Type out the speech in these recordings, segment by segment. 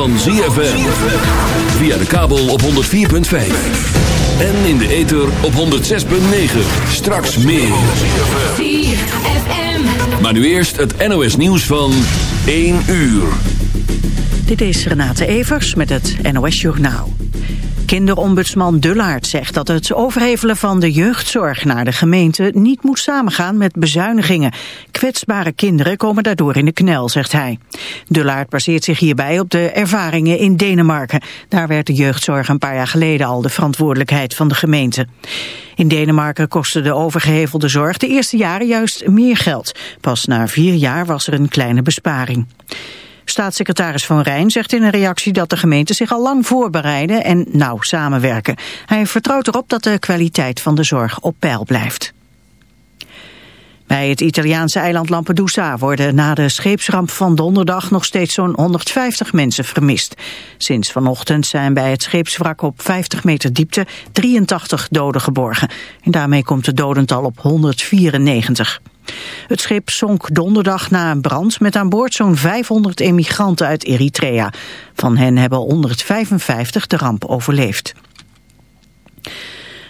van ZFM. Via de kabel op 104.5. En in de ether op 106.9. Straks meer. ZFM. Maar nu eerst het NOS nieuws van 1 uur. Dit is Renate Evers met het NOS Journaal. Kinderombudsman Dullaert zegt dat het overhevelen van de jeugdzorg naar de gemeente niet moet samengaan met bezuinigingen. Kwetsbare kinderen komen daardoor in de knel, zegt hij. Dullaert baseert zich hierbij op de ervaringen in Denemarken. Daar werd de jeugdzorg een paar jaar geleden al de verantwoordelijkheid van de gemeente. In Denemarken kostte de overgehevelde zorg de eerste jaren juist meer geld. Pas na vier jaar was er een kleine besparing. Staatssecretaris Van Rijn zegt in een reactie dat de gemeenten zich al lang voorbereiden en nauw samenwerken. Hij vertrouwt erop dat de kwaliteit van de zorg op peil blijft. Bij het Italiaanse eiland Lampedusa worden na de scheepsramp van donderdag nog steeds zo'n 150 mensen vermist. Sinds vanochtend zijn bij het scheepswrak op 50 meter diepte 83 doden geborgen. En daarmee komt het dodental op 194. Het schip zonk donderdag na een brand met aan boord zo'n 500 emigranten uit Eritrea. Van hen hebben 155 de ramp overleefd.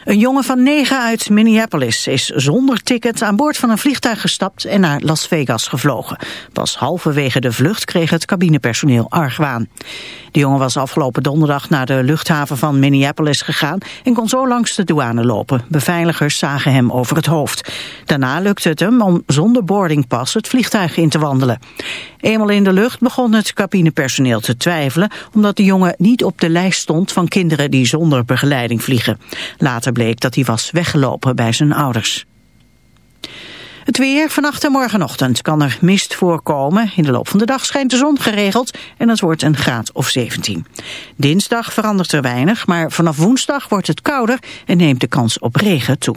Een jongen van negen uit Minneapolis is zonder ticket aan boord van een vliegtuig gestapt en naar Las Vegas gevlogen. Pas halverwege de vlucht kreeg het cabinepersoneel argwaan. De jongen was afgelopen donderdag naar de luchthaven van Minneapolis gegaan en kon zo langs de douane lopen. Beveiligers zagen hem over het hoofd. Daarna lukte het hem om zonder boardingpas het vliegtuig in te wandelen. Eenmaal in de lucht begon het cabinepersoneel te twijfelen omdat de jongen niet op de lijst stond van kinderen die zonder begeleiding vliegen. Later bleek dat hij was weggelopen bij zijn ouders. Het weer, vannacht en morgenochtend kan er mist voorkomen. In de loop van de dag schijnt de zon geregeld en het wordt een graad of 17. Dinsdag verandert er weinig, maar vanaf woensdag wordt het kouder en neemt de kans op regen toe.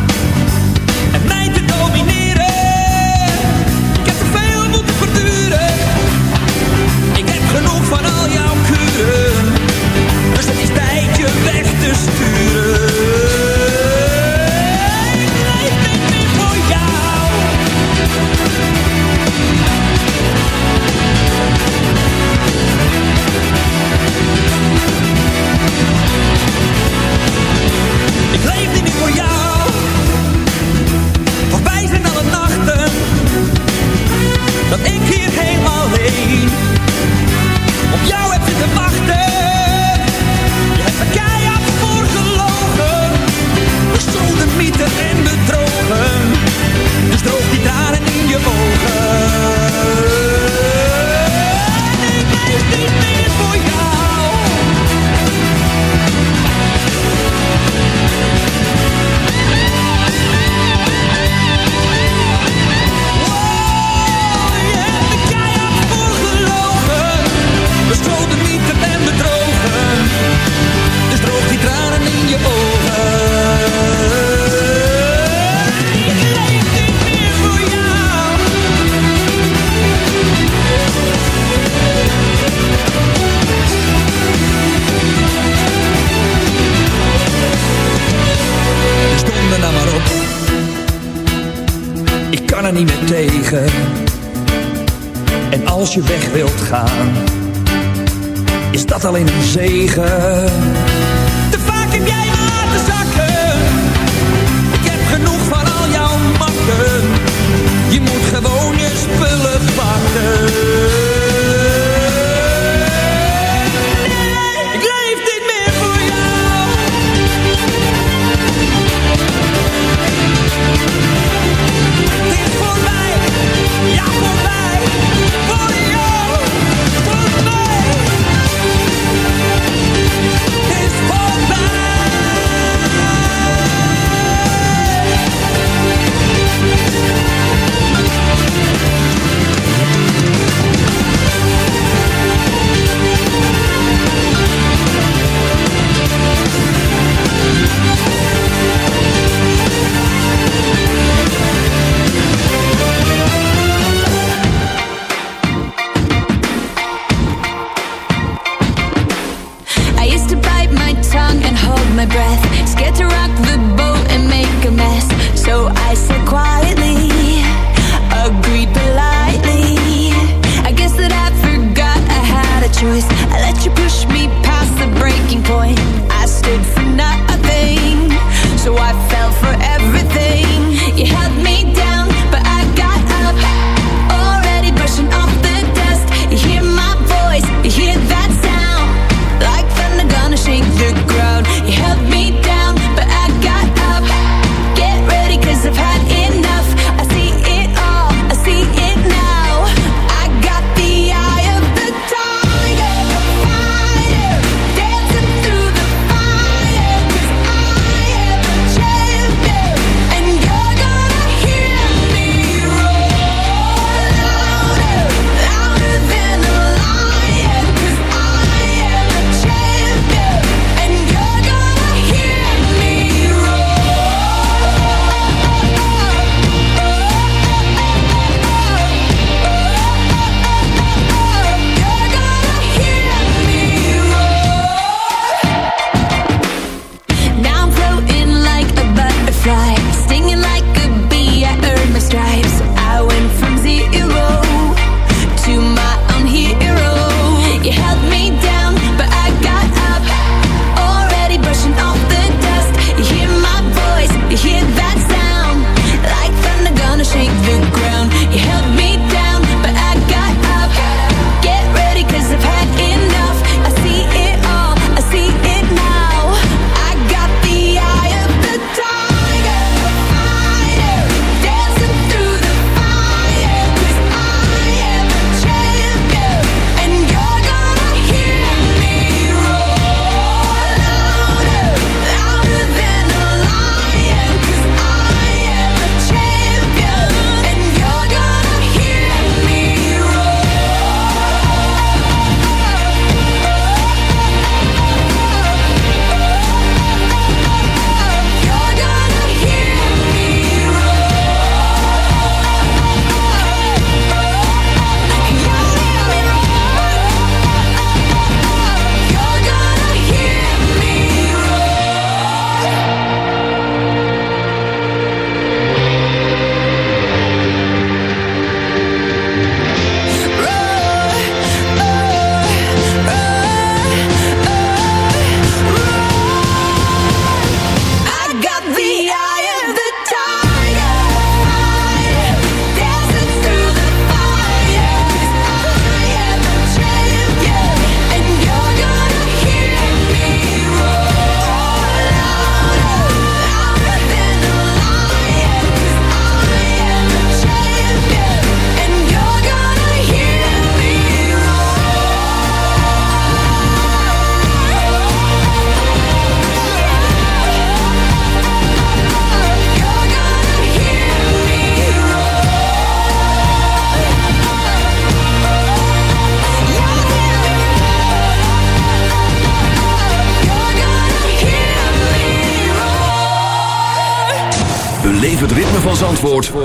van al jouw kuren, dus het is tijd je weg te sturen. Ik leef niet meer voor jou. Ik leef niet meer voor jou. Voorbij zijn alle nachten. Dat ik hier helemaal alleen. Op jou heb zitten wachten.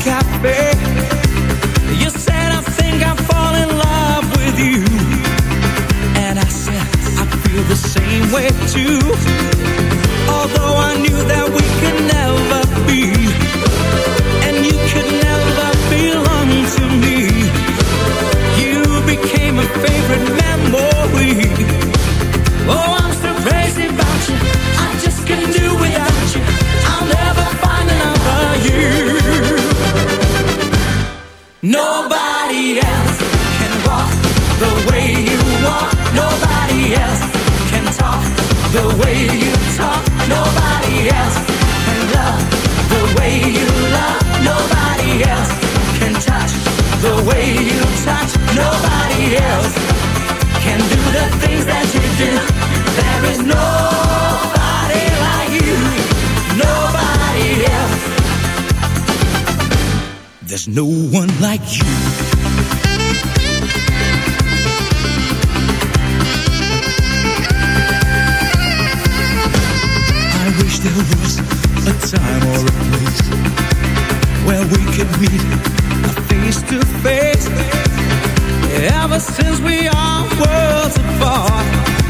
cafe. You said, I think I fall in love with you. And I said, I feel the same way too. There's no one like you. I wish there was a time or a place where we could meet face to face. Ever since we are worlds apart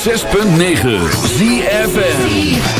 106.9 ZFN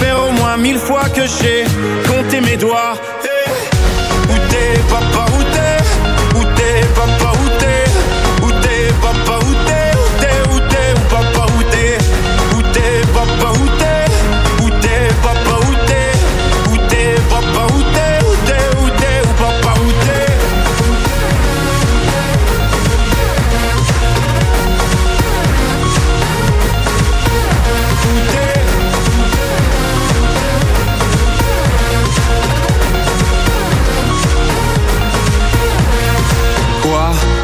faire au moins mille fois que j'ai compté mes doigts. Eh, Où papa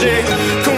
fois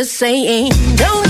just saying, don't